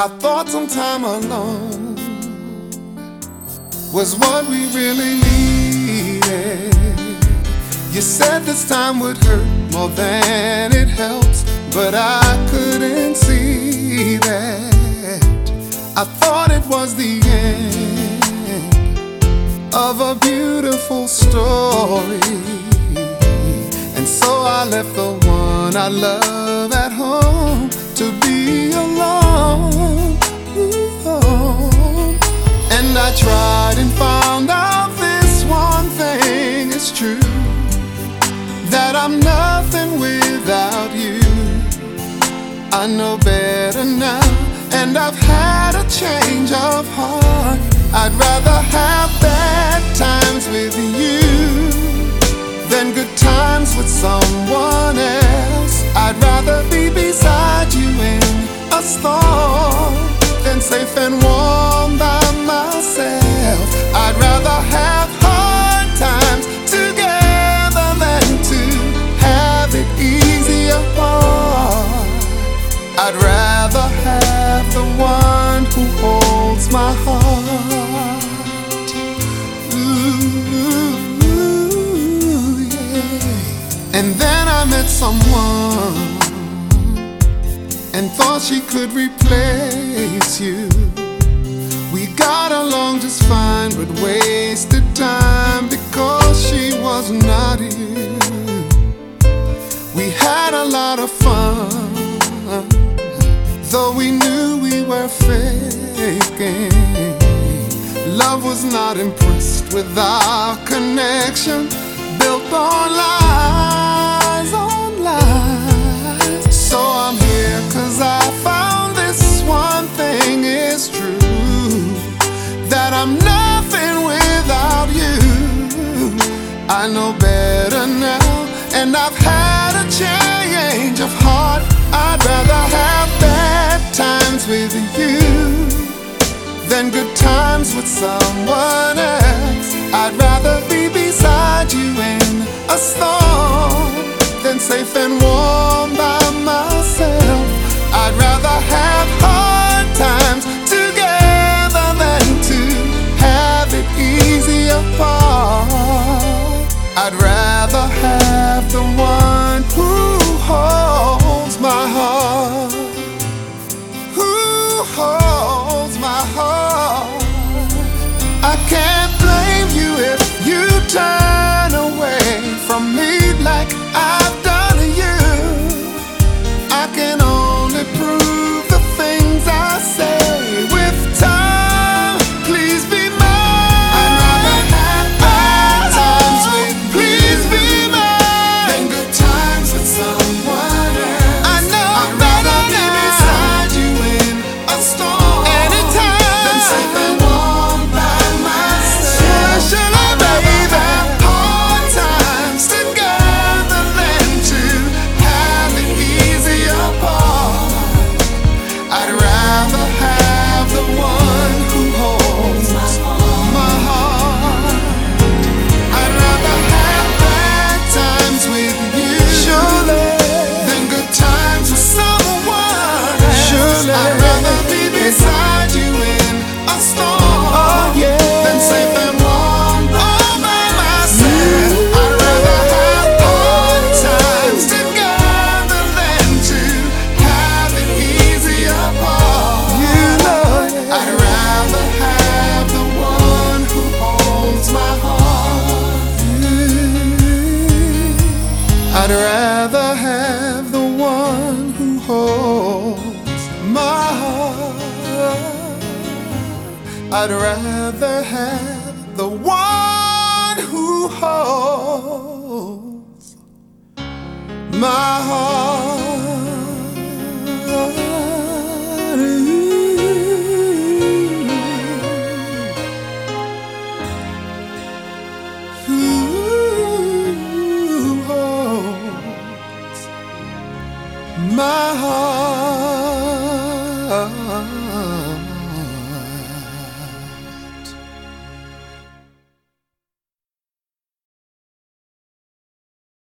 I thought some time alone was what we really needed. You said this time would hurt more than it helps, but I couldn't see that. I thought it was the end of a beautiful story. And so I left the one I love at home to be alone. I tried and found out this one thing is true that I'm nothing without you. I know better now, and I've had a change of heart. I'd rather have bad times with you than good times with someone else. I'd rather be beside you in a storm than safe and warm I'd rather have the one who holds my heart. Ooh, yeah. And then I met someone and thought she could replace you. We got along just fine, but wasted time because she was not here. We had a lot of fun, though we knew we were faking. Love was not impressed with our connection, built on lies, on lies. So I'm here cause I found this one thing is true that I'm nothing without you. I know better now, and I've had a change of heart. I'd rather have bad times with you than good times with someone else. I'd rather be beside you in a storm than safe and warm by myself. I'd rather have hard times together than to have it easy apart. I'd rather have the one who holds like I'd rather have the one who holds my heart. I'd rather have the one who holds my heart. heart.